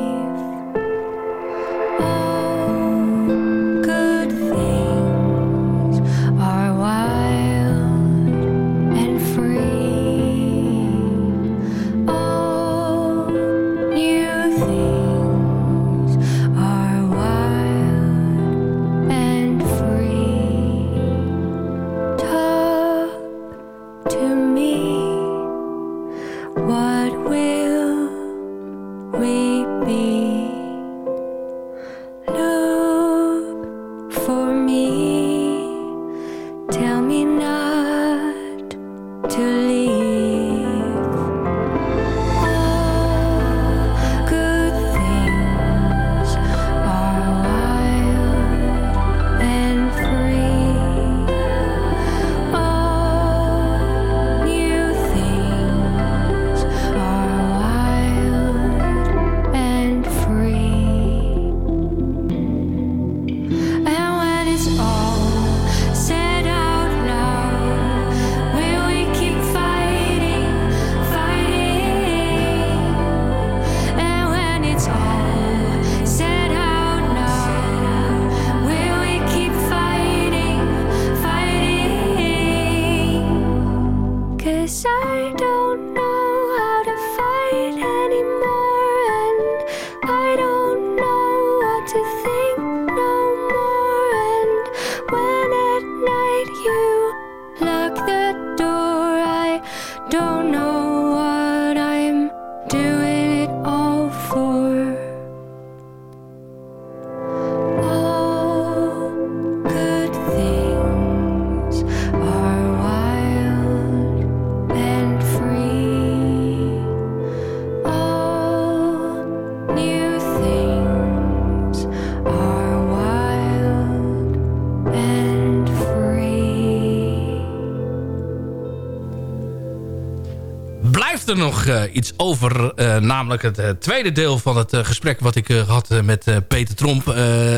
er nog eh, iets over, eh, namelijk het eh, tweede deel van het gesprek wat ik had met Peter Tromp.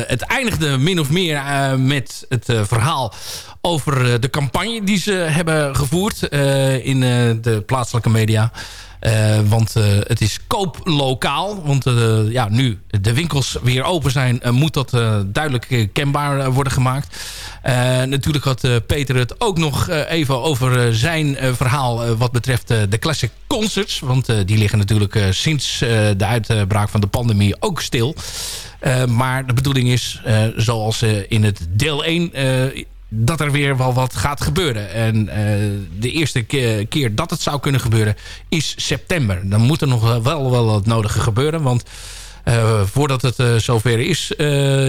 Het eindigde min of meer met het verhaal over de campagne die ze hebben gevoerd in de plaatselijke media. Eh, want eh, het is koop lokaal. Want eh, ja, nu de winkels weer open zijn... moet dat duidelijk kenbaar worden gemaakt. Natuurlijk had Peter het ook nog even over zijn verhaal... wat betreft de Classic Concerts. Want die liggen natuurlijk sinds de uitbraak van de pandemie ook stil. Maar de bedoeling is, zoals in het deel 1... dat er weer wel wat gaat gebeuren. En eh, de eerste ke- keer dat het zou kunnen gebeuren is september. Dan moet er nog wel, wel wat nodige gebeuren. Want eh, voordat het eh, zover is...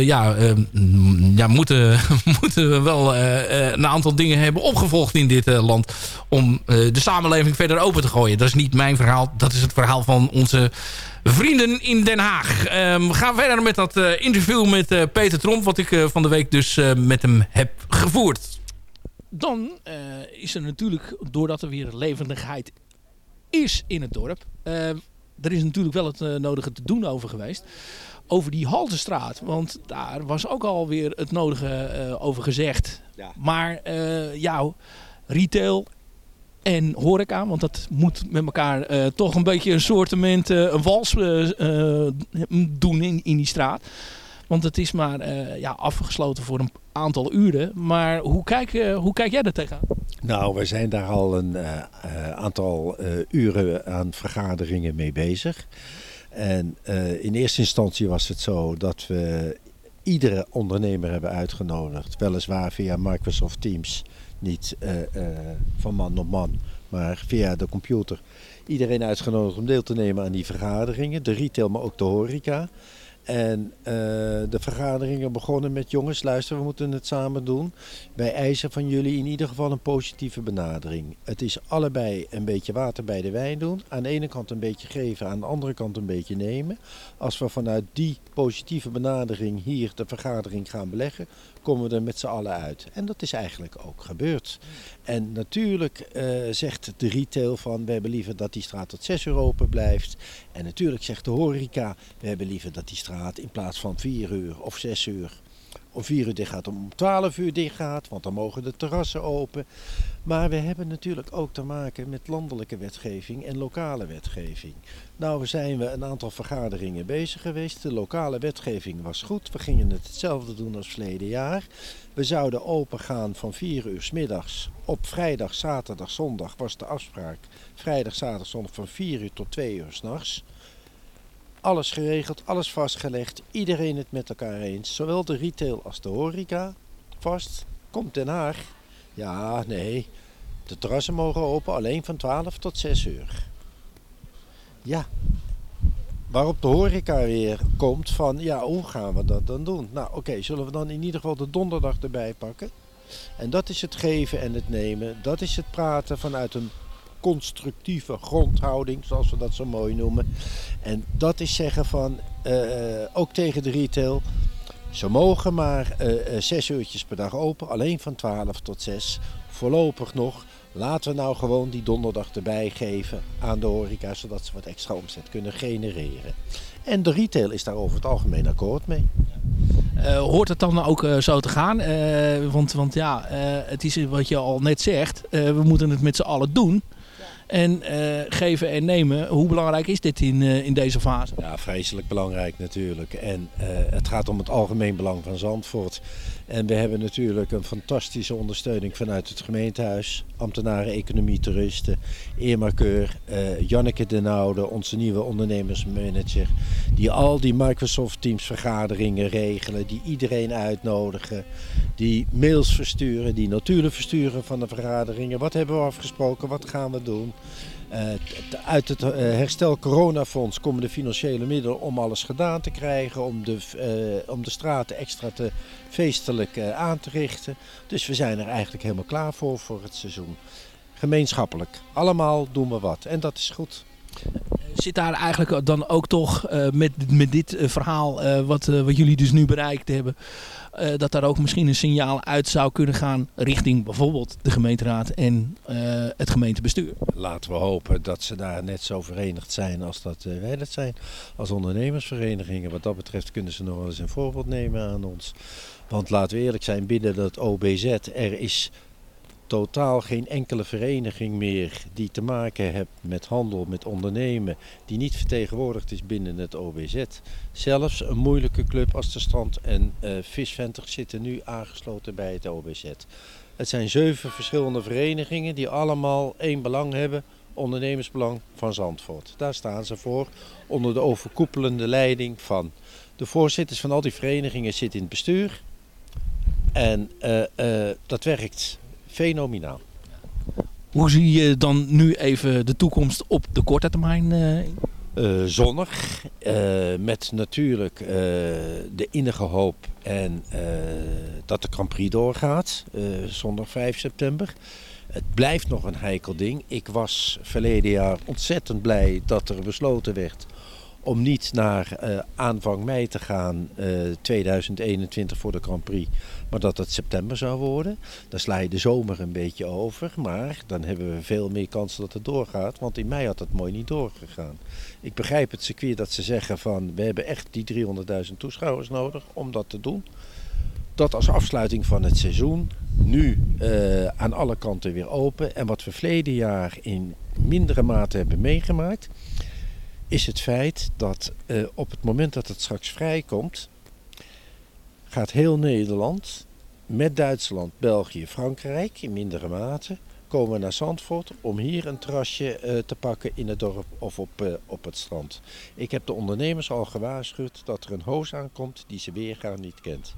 ja, eh, mm, ja, moeten, moeten we wel een aantal dingen hebben opgevolgd in dit land... om de samenleving verder open te gooien. Dat is niet mijn verhaal. Dat is het verhaal van onze vrienden in Den Haag. Ehm, we gaan verder met dat eh, interview met eh, Peter Tromp... wat ik eh, van de week dus eh, met hem heb gevoerd. Dan eh, is er natuurlijk, doordat er weer levendigheid is in het dorp... er is natuurlijk wel het nodige te doen over geweest. Over die Haltestraat. Want daar was ook alweer het nodige eh, over gezegd. Maar eh ja, retail en horeca. Want dat moet met elkaar eh, toch een beetje een soortement eh, een wals eh, doen in, in die straat. Want het is maar ja, afgesloten voor een aantal uren. Maar hoe kijk, hoe kijk jij daar tegenaan? Nou, we zijn daar al een aantal uren aan vergaderingen mee bezig. En in eerste instantie was het zo dat we iedere ondernemer hebben uitgenodigd. Weliswaar via Microsoft Teams. Niet eh, eh, van man op man, maar via de computer. Iedereen uitgenodigd om deel te nemen aan die vergaderingen. De retail, maar ook de horeca. En eh, de vergaderingen begonnen met jongens, luister, we moeten het samen doen. Wij eisen van jullie in ieder geval een positieve benadering. Het is allebei een beetje water bij de wijn doen. Aan de ene kant een beetje geven, aan de andere kant een beetje nemen. Als we vanuit die positieve benadering hier de vergadering gaan beleggen, komen we er met z'n allen uit. En dat is eigenlijk ook gebeurd. En natuurlijk eh, zegt de retail van we hebben liever dat die straat tot 6 uur open blijft. En natuurlijk zegt de horeca we hebben liever dat die straat in plaats van 4 uur of 6 uur om 4 uur dicht gaat, om 12 uur dicht gaat, want dan mogen de terrassen open. Maar we hebben natuurlijk ook te maken met landelijke wetgeving en lokale wetgeving. Nou zijn we een aantal vergaderingen bezig geweest. De lokale wetgeving was goed. We gingen het hetzelfde doen als verleden jaar. We zouden open gaan van 4 uur s middags. Op vrijdag, zaterdag, zondag was de afspraak. Vrijdag, zaterdag, zondag van 4 uur tot 2 uur s'nachts. Alles geregeld, alles vastgelegd. Iedereen het met elkaar eens. Zowel de retail als de horeca. Vast. Komt Den Haag. Ja, nee. De terrassen mogen open alleen van 12 tot 6 uur. Ja. Waarop de horeca weer komt van, ja, hoe gaan we dat dan doen? Nou, oké, zullen we dan in ieder geval de donderdag erbij pakken? En dat is het geven en het nemen. Dat is het praten vanuit een constructieve grondhouding, zoals we dat zo mooi noemen. En dat is zeggen van, eh, ook tegen de retail, ze mogen maar eh, eh, zes uurtjes per dag open, alleen van 12 tot 6. Voorlopig nog. Laten we nou gewoon die donderdag erbij geven aan de horeca, zodat ze wat extra omzet kunnen genereren. En de retail is daar over het algemeen akkoord mee. Eh, hoort het dan ook eh, zo te gaan? Eh, want, want ja, eh, het is wat je al net zegt. eh, we moeten het met z'n allen doen. En eh, geven en nemen. Hoe belangrijk is dit in, eh, in deze fase? Ja, vreselijk belangrijk natuurlijk. En eh, het gaat om het algemeen belang van Zandvoort. En we hebben natuurlijk een fantastische ondersteuning vanuit het gemeentehuis. Ambtenaren, economie, toeristen, Irma Keur, eh, Janneke Den Oude, onze nieuwe ondernemersmanager. Die al die Microsoft Teams vergaderingen regelen, die iedereen uitnodigen. Die mails versturen, die notulen versturen van de vergaderingen. Wat hebben we afgesproken, wat gaan we doen? Eh, uit het eh, herstel coronafonds komen de financiële middelen om alles gedaan te krijgen, om de, eh, om de straten extra te feestelijk aan te richten. Dus we zijn er eigenlijk helemaal klaar voor voor het seizoen. Gemeenschappelijk. Allemaal doen we wat en dat is goed. Zit daar eigenlijk dan ook toch met, met dit verhaal wat, wat jullie dus nu bereikt hebben, eh, dat daar ook misschien een signaal uit zou kunnen gaan richting bijvoorbeeld de gemeenteraad en eh, het gemeentebestuur? Laten we hopen dat ze daar net zo verenigd zijn als dat eh, wij dat zijn. Als ondernemersverenigingen. Wat dat betreft kunnen ze nog wel eens een voorbeeld nemen aan ons. Want laten we eerlijk zijn, binnen dat OBZ, er is totaal geen enkele vereniging meer die te maken heeft met handel, met ondernemen, die niet vertegenwoordigd is binnen het OBZ. Zelfs een moeilijke club als de Strand en eh Visventer zitten nu aangesloten bij het OBZ. Het zijn zeven verschillende verenigingen die allemaal één belang hebben, ondernemersbelang van Zandvoort. Daar staan ze voor, onder de overkoepelende leiding van de voorzitters van al die verenigingen zitten in het bestuur. En eh, eh, dat werkt fenomenaal. Hoe zie je dan nu even de toekomst op de korte termijn? eh? Eh, zonnig, eh, met natuurlijk de innige hoop en dat de Grand Prix doorgaat, zondag 5 september. Het blijft nog een heikel ding. Ik was verleden jaar ontzettend blij dat er besloten werd om niet naar eh, aanvang mei te gaan, eh, 2021 voor de Grand Prix, maar dat het september zou worden. Dan sla je de zomer een beetje over, maar dan hebben we veel meer kans dat het doorgaat, want in mei had het mooi niet doorgegaan. Ik begrijp het circuit dat ze zeggen van we hebben echt die 300.000 toeschouwers nodig om dat te doen. Dat als afsluiting van het seizoen. Nu eh, aan alle kanten weer open. En wat we verleden jaar in mindere mate hebben meegemaakt, is het feit dat eh, op het moment dat het straks vrijkomt, gaat heel Nederland met Duitsland, België, Frankrijk in mindere mate komen naar Zandvoort om hier een terrasje eh, te pakken in het dorp of op, eh, op het strand. Ik heb de ondernemers al gewaarschuwd dat er een hoos aankomt die ze weergaan niet kent.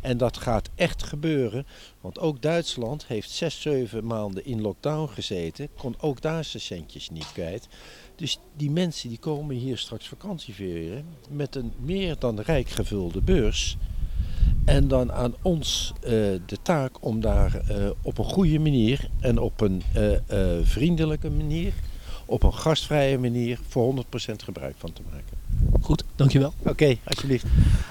En dat gaat echt gebeuren, want ook Duitsland heeft zes, zeven maanden in lockdown gezeten, kon ook daar zijn centjes niet kwijt. Dus die mensen die komen hier straks vakantie vieren met een meer dan rijk gevulde beurs. En dan aan ons eh, de taak om daar eh, op een goede manier en op een eh, vriendelijke manier, op een gastvrije manier voor 100% gebruik van te maken. Goed, dankjewel. Oké, alsjeblieft.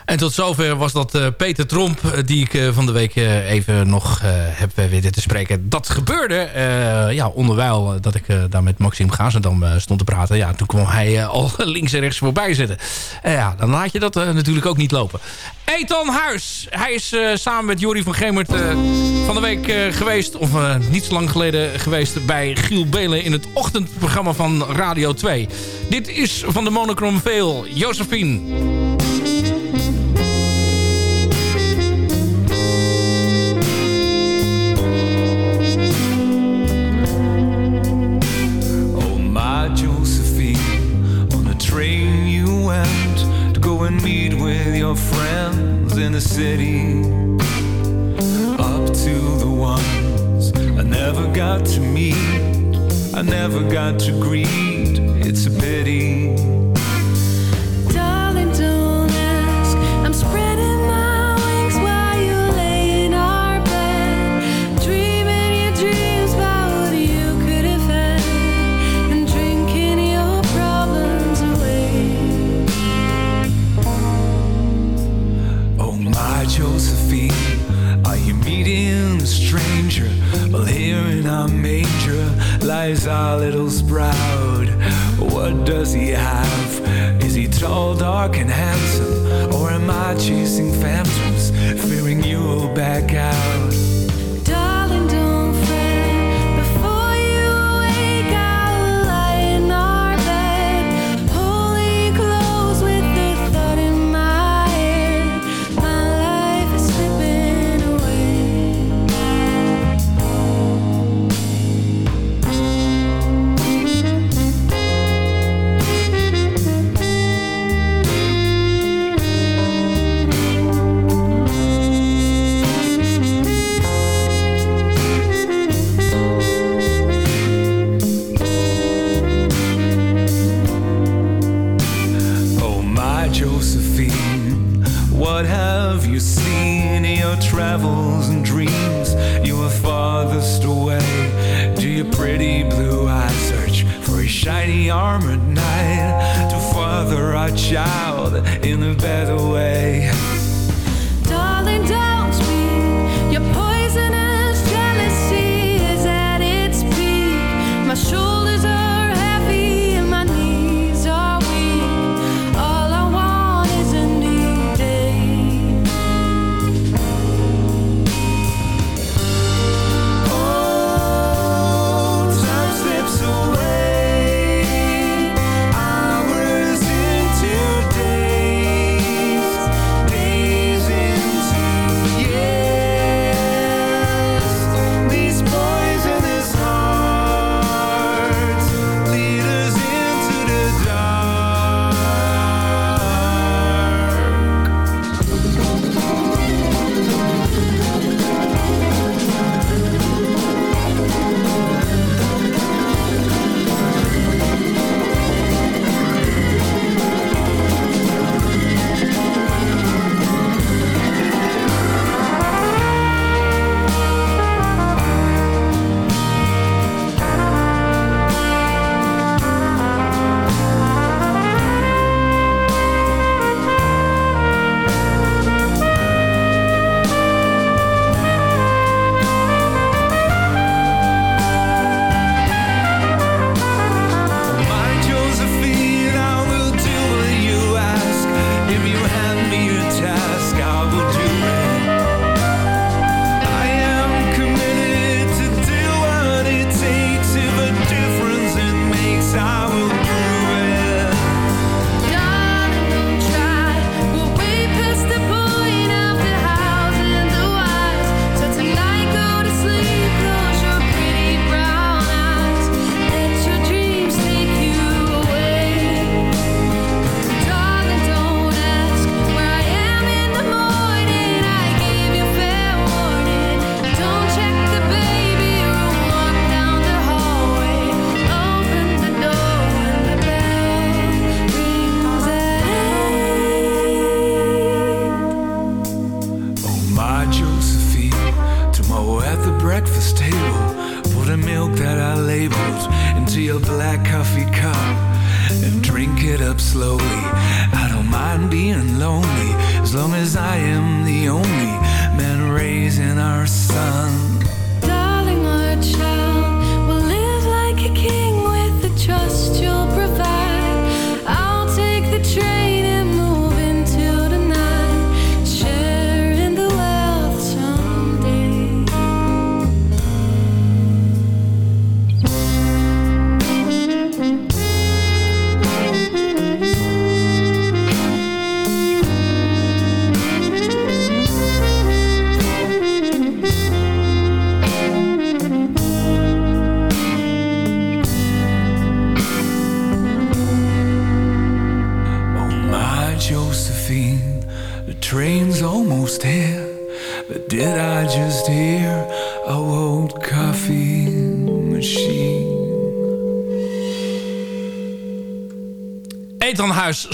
En tot zover was dat eh, Peter Tromp, eh, die ik eh, van de week eh, even nog eh, heb weten te spreken. Dat gebeurde, eh, ja, onderwijl dat ik eh, daar met Maxime Gazendam stond te praten. Ja, toen kwam hij al links en rechts voorbij zitten. En ja, dan laat je dat natuurlijk ook niet lopen. Ethan Huis, hij is eh, samen met Jori van Gemert eh, van de week eh, geweest, of eh, niet zo lang geleden geweest, bij Giel Belen in het ochtendprogramma van Radio 2. Dit is van de Monochrome Veel, Josephine. Oh, my Josephine, on the train you went to go and meet with your friends in the city. Up to the ones I never got to meet, I never got to greet. It's a pity. Darling, don't ask. I'm spreading my wings while you lay in our bed, dreaming your dreams about what you could have had, and drinking your problems away. Oh, my Josephine, are you meeting a stranger? Well, here in our manger lies our little sprout. What does he have? Is he tall, dark, and handsome? Or am I chasing phantoms, fearing you'll back out? Shiny armored knight to father our child in a better way?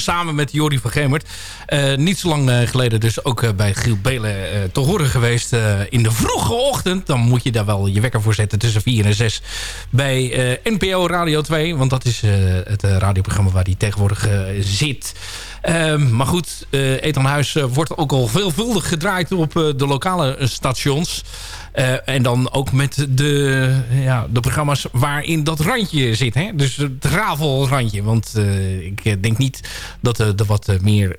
Samen met Jori van Gemert. Eh, niet zo lang eh, geleden dus ook eh, bij Giel Belen te horen geweest in de vroege ochtend. Dan moet je daar wel je wekker voor zetten tussen 4 en 6 bij NPO Radio 2. Want dat is het radioprogramma waar hij tegenwoordig zit. Ehm, maar goed, eh Ethan Huis eh, wordt ook al veelvuldig gedraaid op eh, de lokale stations. En dan ook met de, ja, de programma's waarin dat randje zit. Hè? Dus het rafelrandje. Want ik denk niet dat er wat meer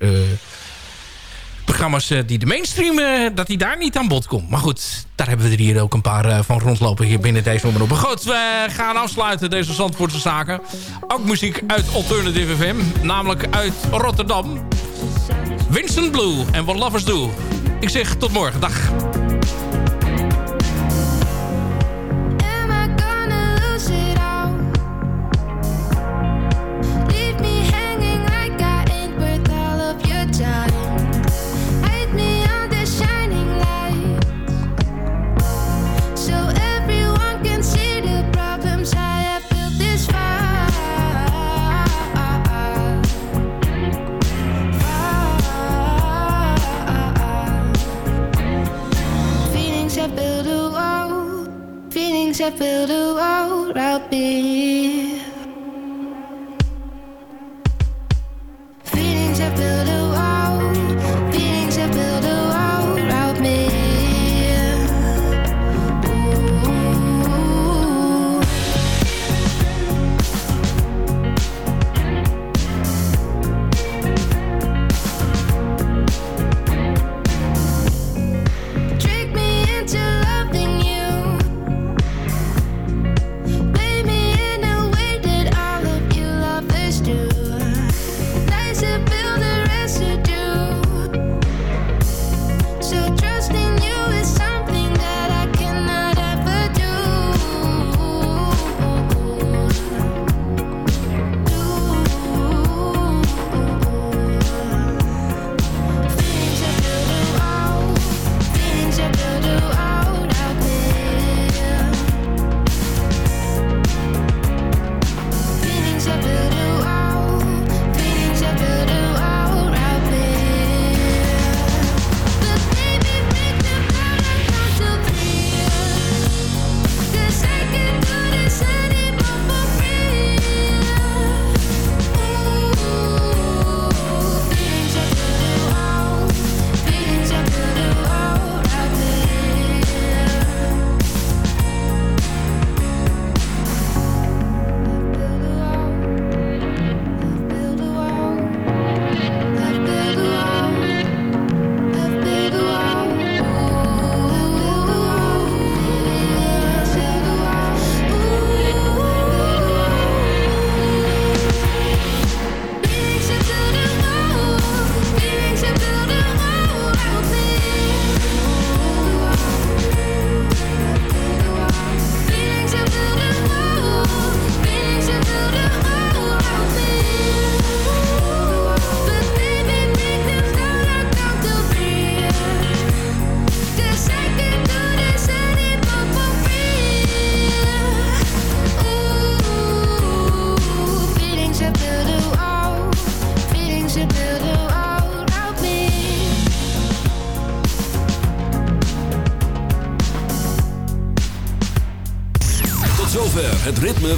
programma's eh, die de mainstream... eh, dat die daar niet aan bod komt. Maar goed, daar hebben we er hier ook een paar eh, van rondlopen hier binnen deze omroep. Maar goed, we gaan afsluiten deze Zandvoortse zaken. Ook muziek uit Alternative FM. Namelijk uit Rotterdam. Vincent Blue en What Lovers Do. Ik zeg tot morgen. Dag. I build a world around me.